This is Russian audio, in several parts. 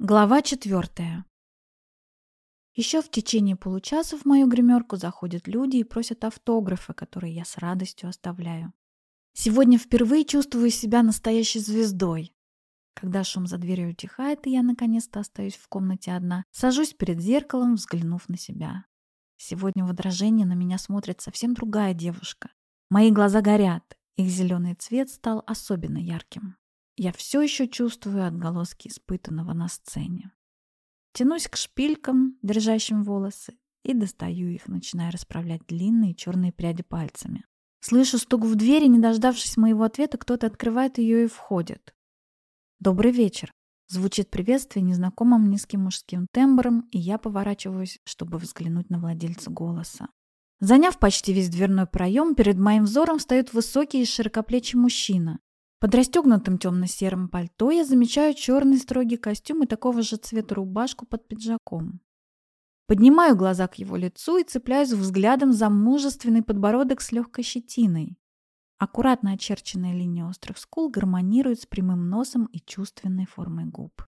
Глава четвертая. Еще в течение получаса в мою гримерку заходят люди и просят автографы, которые я с радостью оставляю. Сегодня впервые чувствую себя настоящей звездой. Когда шум за дверью утихает, и я наконец-то остаюсь в комнате одна, сажусь перед зеркалом, взглянув на себя. Сегодня в отражении на меня смотрит совсем другая девушка. Мои глаза горят, их зеленый цвет стал особенно ярким. Я все еще чувствую отголоски испытанного на сцене. Тянусь к шпилькам, держащим волосы, и достаю их, начиная расправлять длинные черные пряди пальцами. Слышу стук в двери, не дождавшись моего ответа, кто-то открывает ее и входит. «Добрый вечер!» Звучит приветствие незнакомым низким мужским тембром, и я поворачиваюсь, чтобы взглянуть на владельца голоса. Заняв почти весь дверной проем, перед моим взором встает высокий и широкоплечий мужчина. Под расстегнутым темно-серым пальто я замечаю черный строгий костюм и такого же цвета рубашку под пиджаком. Поднимаю глаза к его лицу и цепляюсь взглядом за мужественный подбородок с легкой щетиной. Аккуратно очерченная линия острых скул гармонирует с прямым носом и чувственной формой губ.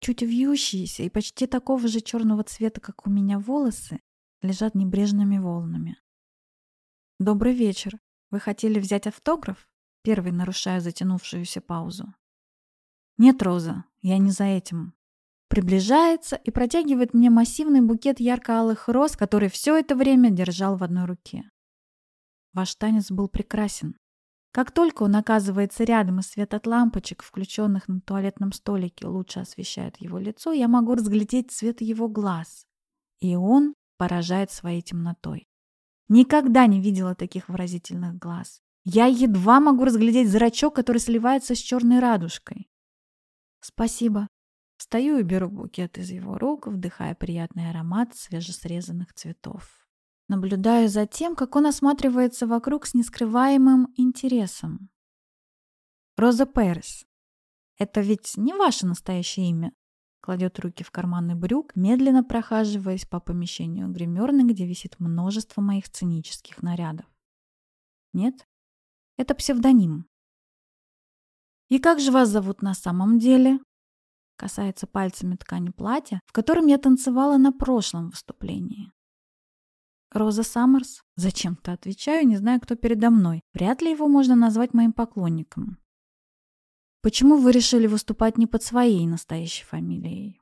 Чуть вьющиеся и почти такого же черного цвета, как у меня волосы, лежат небрежными волнами. «Добрый вечер. Вы хотели взять автограф?» Первый нарушаю затянувшуюся паузу. «Нет, Роза, я не за этим». Приближается и протягивает мне массивный букет ярко-алых роз, который все это время держал в одной руке. Ваш танец был прекрасен. Как только он оказывается рядом и свет от лампочек, включенных на туалетном столике, лучше освещает его лицо, я могу разглядеть цвет его глаз. И он поражает своей темнотой. Никогда не видела таких выразительных глаз. Я едва могу разглядеть зрачок, который сливается с черной радужкой. Спасибо. Встаю и беру букет из его рук, вдыхая приятный аромат свежесрезанных цветов. Наблюдаю за тем, как он осматривается вокруг с нескрываемым интересом. Роза Перес. Это ведь не ваше настоящее имя? Кладет руки в карманы брюк, медленно прохаживаясь по помещению гримерной, где висит множество моих сценических нарядов. Нет? Это псевдоним. «И как же вас зовут на самом деле?» Касается пальцами ткани платья, в котором я танцевала на прошлом выступлении. Роза Саммерс? Зачем-то отвечаю, не знаю, кто передо мной. Вряд ли его можно назвать моим поклонником. Почему вы решили выступать не под своей настоящей фамилией?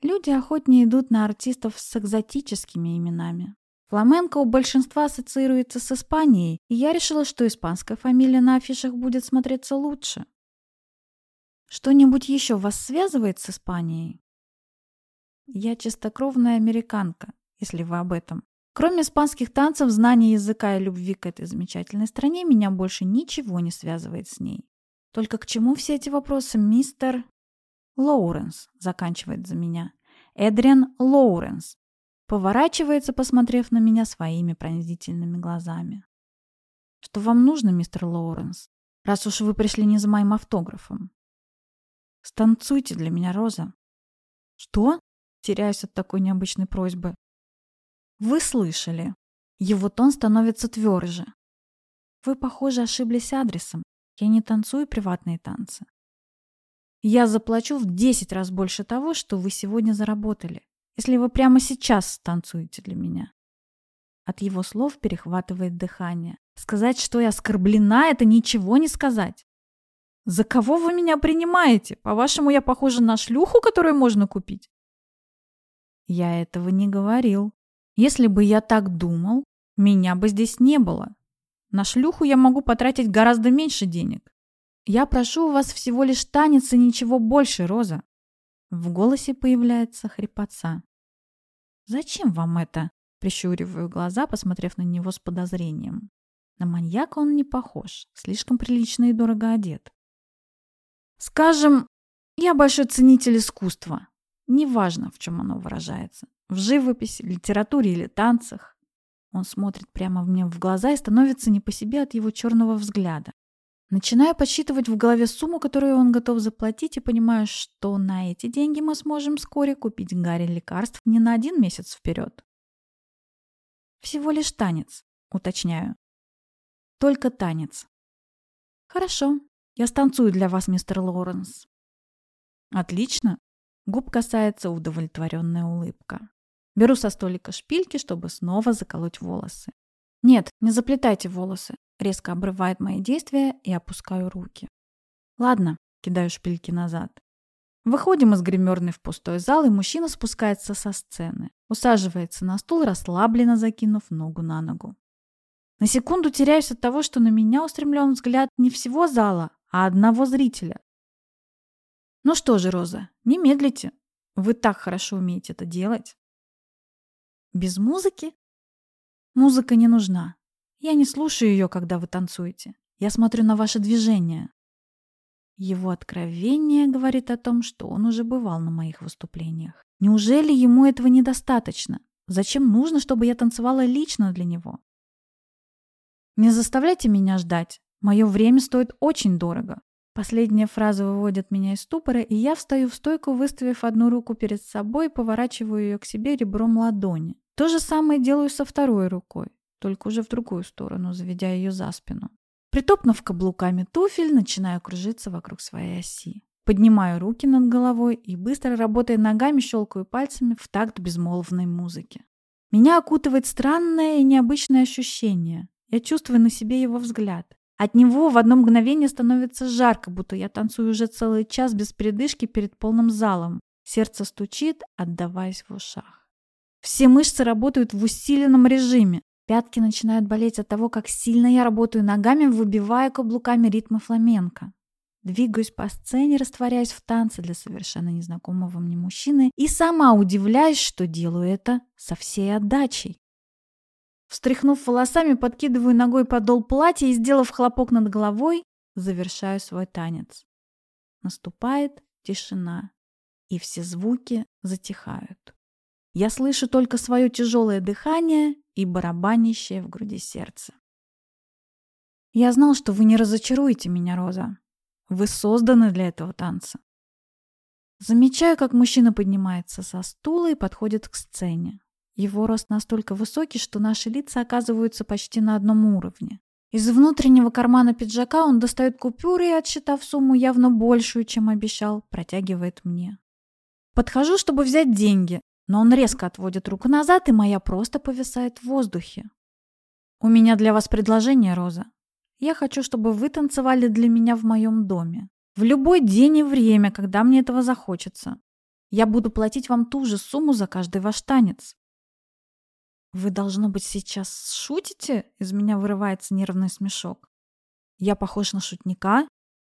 Люди охотнее идут на артистов с экзотическими именами. Фламенко у большинства ассоциируется с Испанией, и я решила, что испанская фамилия на афишах будет смотреться лучше. Что-нибудь еще вас связывает с Испанией? Я чистокровная американка, если вы об этом. Кроме испанских танцев, знания языка и любви к этой замечательной стране, меня больше ничего не связывает с ней. Только к чему все эти вопросы, мистер... Лоуренс заканчивает за меня. Эдриан Лоуренс. Поворачивается, посмотрев на меня своими пронзительными глазами. «Что вам нужно, мистер Лоуренс, раз уж вы пришли не за моим автографом?» «Станцуйте для меня, Роза». «Что?» Теряюсь от такой необычной просьбы. «Вы слышали. Его тон становится тверже. Вы, похоже, ошиблись адресом. Я не танцую приватные танцы. Я заплачу в 10 раз больше того, что вы сегодня заработали если вы прямо сейчас танцуете для меня?» От его слов перехватывает дыхание. Сказать, что я оскорблена, это ничего не сказать. «За кого вы меня принимаете? По-вашему, я похожа на шлюху, которую можно купить?» Я этого не говорил. Если бы я так думал, меня бы здесь не было. На шлюху я могу потратить гораздо меньше денег. Я прошу у вас всего лишь танец и ничего больше, Роза. В голосе появляется хрипотца. «Зачем вам это?» – прищуриваю глаза, посмотрев на него с подозрением. На маньяка он не похож, слишком прилично и дорого одет. «Скажем, я большой ценитель искусства. Неважно, в чем оно выражается. В живописи, литературе или танцах. Он смотрит прямо мне в глаза и становится не по себе от его черного взгляда. Начинаю подсчитывать в голове сумму, которую он готов заплатить, и понимаю, что на эти деньги мы сможем вскоре купить Гарри лекарств не на один месяц вперед. Всего лишь танец, уточняю. Только танец. Хорошо, я станцую для вас, мистер Лоуренс. Отлично. Губ касается удовлетворенная улыбка. Беру со столика шпильки, чтобы снова заколоть волосы. Нет, не заплетайте волосы. Резко обрывает мои действия и опускаю руки. Ладно, кидаю шпильки назад. Выходим из гримерной в пустой зал, и мужчина спускается со сцены. Усаживается на стул, расслабленно закинув ногу на ногу. На секунду теряюсь от того, что на меня устремлен взгляд не всего зала, а одного зрителя. Ну что же, Роза, не медлите. Вы так хорошо умеете это делать. Без музыки? Музыка не нужна. Я не слушаю ее, когда вы танцуете. Я смотрю на ваши движения. Его откровение говорит о том, что он уже бывал на моих выступлениях. Неужели ему этого недостаточно? Зачем нужно, чтобы я танцевала лично для него? Не заставляйте меня ждать. Мое время стоит очень дорого. Последняя фраза выводит меня из ступора, и я встаю в стойку, выставив одну руку перед собой, поворачиваю ее к себе ребром ладони. То же самое делаю со второй рукой, только уже в другую сторону, заведя ее за спину. Притопнув каблуками туфель, начинаю кружиться вокруг своей оси. Поднимаю руки над головой и, быстро работая ногами, щелкаю пальцами в такт безмолвной музыки. Меня окутывает странное и необычное ощущение. Я чувствую на себе его взгляд. От него в одно мгновение становится жарко, будто я танцую уже целый час без передышки перед полным залом. Сердце стучит, отдаваясь в ушах. Все мышцы работают в усиленном режиме. Пятки начинают болеть от того, как сильно я работаю ногами, выбивая каблуками ритмы фламенко. Двигаюсь по сцене, растворяясь в танце для совершенно незнакомого мне мужчины и сама удивляюсь, что делаю это со всей отдачей. Встряхнув волосами, подкидываю ногой подол платья и, сделав хлопок над головой, завершаю свой танец. Наступает тишина, и все звуки затихают. Я слышу только свое тяжелое дыхание и барабанящее в груди сердце. Я знал, что вы не разочаруете меня, Роза. Вы созданы для этого танца. Замечаю, как мужчина поднимается со стула и подходит к сцене. Его рост настолько высокий, что наши лица оказываются почти на одном уровне. Из внутреннего кармана пиджака он достает купюры и, отсчитав сумму явно большую, чем обещал, протягивает мне. Подхожу, чтобы взять деньги, но он резко отводит руку назад, и моя просто повисает в воздухе. «У меня для вас предложение, Роза. Я хочу, чтобы вы танцевали для меня в моем доме. В любой день и время, когда мне этого захочется. Я буду платить вам ту же сумму за каждый ваш танец». «Вы, должно быть, сейчас шутите?» Из меня вырывается нервный смешок. Я похож на шутника,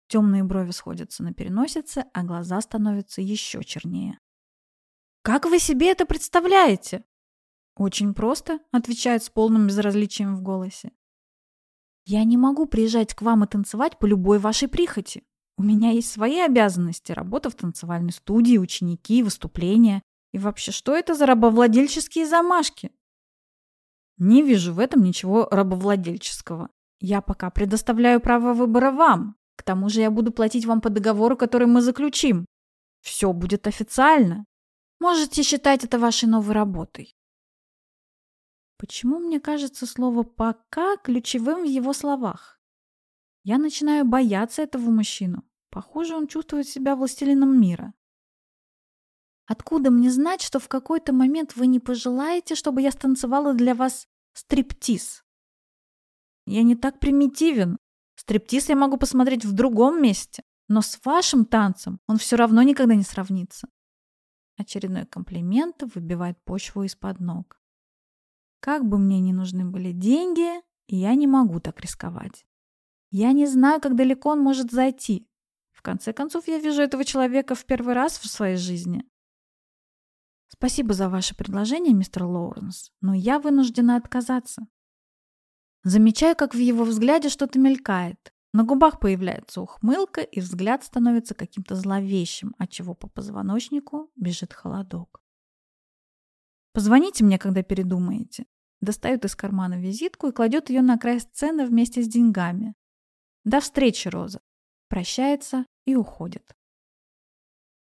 темные брови сходятся на переносице, а глаза становятся еще чернее. Как вы себе это представляете? Очень просто, отвечает с полным безразличием в голосе. Я не могу приезжать к вам и танцевать по любой вашей прихоти. У меня есть свои обязанности, работа в танцевальной студии, ученики, выступления. И вообще, что это за рабовладельческие замашки? Не вижу в этом ничего рабовладельческого. Я пока предоставляю право выбора вам. К тому же я буду платить вам по договору, который мы заключим. Все будет официально. Можете считать это вашей новой работой. Почему мне кажется слово «пока» ключевым в его словах? Я начинаю бояться этого мужчину. Похоже, он чувствует себя властелином мира. Откуда мне знать, что в какой-то момент вы не пожелаете, чтобы я станцевала для вас стриптиз? Я не так примитивен. Стриптиз я могу посмотреть в другом месте. Но с вашим танцем он все равно никогда не сравнится. Очередной комплимент выбивает почву из-под ног. Как бы мне ни нужны были деньги, я не могу так рисковать. Я не знаю, как далеко он может зайти. В конце концов, я вижу этого человека в первый раз в своей жизни. Спасибо за ваше предложение, мистер Лоуренс, но я вынуждена отказаться. Замечаю, как в его взгляде что-то мелькает. На губах появляется ухмылка, и взгляд становится каким-то зловещим, отчего по позвоночнику бежит холодок. «Позвоните мне, когда передумаете». Достает из кармана визитку и кладет ее на край сцены вместе с деньгами. «До встречи, Роза!» Прощается и уходит.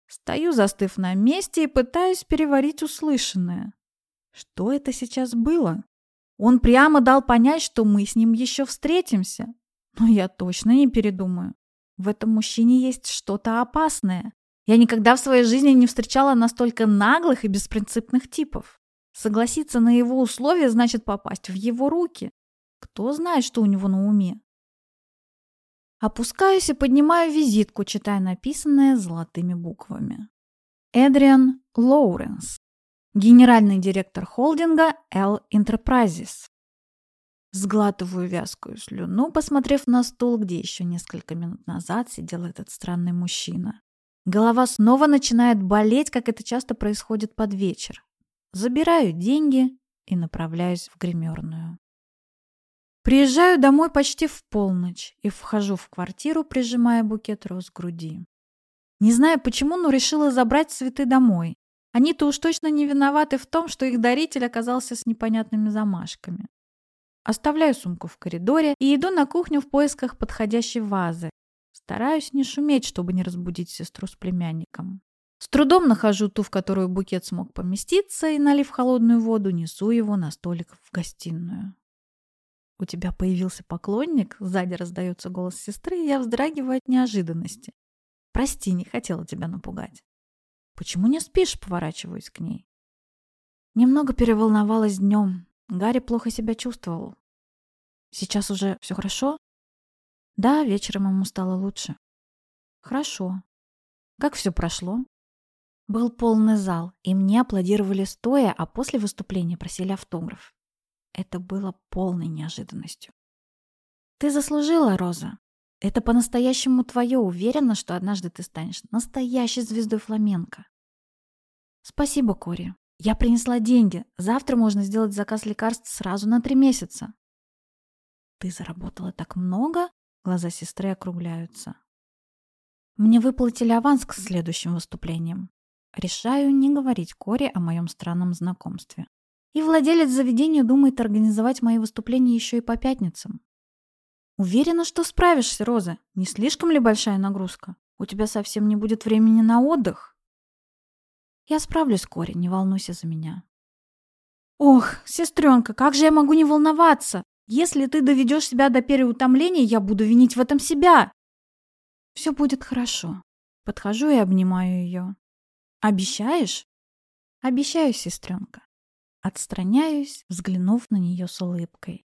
Стою, застыв на месте, и пытаюсь переварить услышанное. Что это сейчас было? Он прямо дал понять, что мы с ним еще встретимся. Но я точно не передумаю. В этом мужчине есть что-то опасное. Я никогда в своей жизни не встречала настолько наглых и беспринципных типов. Согласиться на его условия значит попасть в его руки. Кто знает, что у него на уме. Опускаюсь и поднимаю визитку, читая написанное золотыми буквами. Эдриан Лоуренс, генеральный директор холдинга L Enterprises. Сглатываю вязкую слюну, посмотрев на стул, где еще несколько минут назад сидел этот странный мужчина. Голова снова начинает болеть, как это часто происходит под вечер. Забираю деньги и направляюсь в гримерную. Приезжаю домой почти в полночь и вхожу в квартиру, прижимая букет роз к груди. Не знаю почему, но решила забрать цветы домой. Они-то уж точно не виноваты в том, что их даритель оказался с непонятными замашками. Оставляю сумку в коридоре и иду на кухню в поисках подходящей вазы. Стараюсь не шуметь, чтобы не разбудить сестру с племянником. С трудом нахожу ту, в которую букет смог поместиться, и, налив холодную воду, несу его на столик в гостиную. «У тебя появился поклонник?» Сзади раздается голос сестры, и я вздрагиваю от неожиданности. «Прости, не хотела тебя напугать». «Почему не спишь?» — поворачиваюсь к ней. Немного переволновалась днем. Гарри плохо себя чувствовал. «Сейчас уже все хорошо?» «Да, вечером ему стало лучше». «Хорошо. Как все прошло?» Был полный зал, и мне аплодировали стоя, а после выступления просили автограф. Это было полной неожиданностью. «Ты заслужила, Роза. Это по-настоящему твое. Уверена, что однажды ты станешь настоящей звездой фламенко». «Спасибо, Кори. Я принесла деньги. Завтра можно сделать заказ лекарств сразу на три месяца». «Ты заработала так много?» Глаза сестры округляются. «Мне выплатили аванс к следующим выступлениям. Решаю не говорить Коре о моем странном знакомстве. И владелец заведения думает организовать мои выступления еще и по пятницам. Уверена, что справишься, Роза. Не слишком ли большая нагрузка? У тебя совсем не будет времени на отдых. Я справлюсь, Кори, не волнуйся за меня. Ох, сестренка, как же я могу не волноваться? Если ты доведешь себя до переутомления, я буду винить в этом себя. Все будет хорошо. Подхожу и обнимаю ее. Обещаешь? Обещаю, сестренка. Отстраняюсь, взглянув на нее с улыбкой.